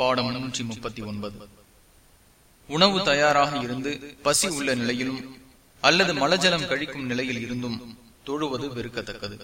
பாடம் முன்னூற்றி முப்பத்தி ஒன்பது. உணவு தயாராக இருந்து பசி உள்ள நிலையிலும் அல்லது மலஜலம் கழிக்கும் நிலையில் இருந்தும் தொழுவது வெறுக்கத்தக்கது.